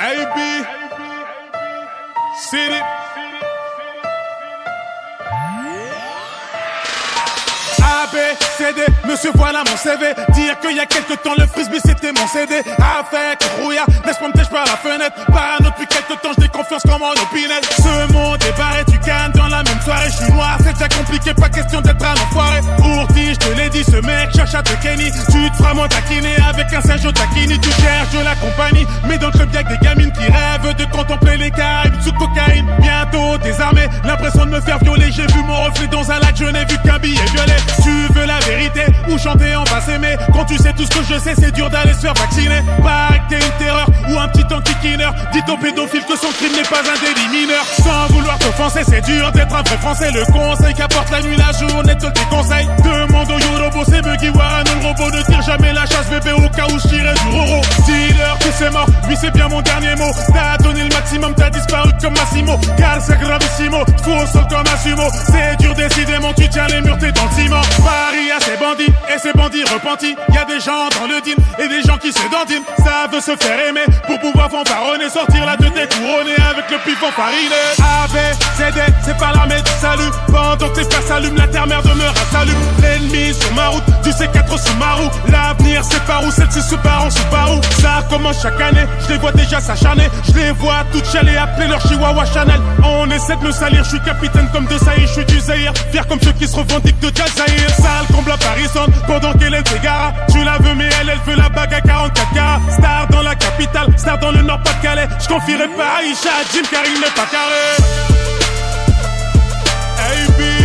AB, City. A, B, C, D, monsieur voilà mon CV Dire qu'il y a quelque temps le frisbee c'était mon CD Avec rouillard, laisse-moi me par la fenêtre. Parano depuis quelque temps, j'ai confiance comme en opinel Ce monde est barré, tu cannes dans la même soirée. Je suis noir, c'est déjà compliqué, pas question d'être un enfoiré te kenny. Tu te feras moins taquiner avec un Sergio Tacchini Tu cherches de la compagnie, mais dans le club y'a des gamines qui rêvent de contempler les Caraïbes sous cocaïne. Bientôt désarmé, l'impression de me faire violer. J'ai vu mon reflet dans un lac, je n'ai vu qu'un billet violet. Tu veux la vérité ou chanter en basse mais Quand tu sais tout ce que je sais, c'est dur d'aller se faire vacciner. Pas que t'es une terreur ou un petit anti-kinner Dis au pédophile que son crime n'est pas un délit mineur. Sans vouloir t'offenser, c'est dur d'être un vrai français. Le conseil qu'apporte la nuit, la journée te le déconseille Ne tire jamais la chasse bébé au cas où je tirais du roro. Dis-leur que c'est mort, lui c'est bien mon dernier mot. T'as donné le maximum, t'as disparu comme Massimo. Car c'est gravissimo, faux sol comme un C'est dur décidément, tu tiens les murs, t'es dans le ciment. Paris a ses bandits et ses bandits repentis. Y a des gens dans le din et des gens qui se dandinent. Ça veut se faire aimer. Pour pouvoir fanfaronner Sortir la tête couronnée avec le pif fariné A, B, Pendant que tes frères s'allument, la terre-mère demeure à salut L'ennemi sur ma route, du C4 sous ma roue. L'avenir c'est par où, celle-ci sous par en sous par Ça commence chaque année, je les vois déjà s'acharner. Je les vois toutes chialer, appeler leur chihuahua Chanel. On essaie de me salir, je suis capitaine comme de Saïd, je suis du Zahir Fier comme ceux qui se revendiquent de Jazair Sale comble à Paris pendant qu'elle est s'égara Tu la veux mais elle, elle veut la bague à 44 carats. Star dans la capitale, star dans le nord pas de Calais Je confierai pas à Aïcha, Jim car il n'est pas carré AB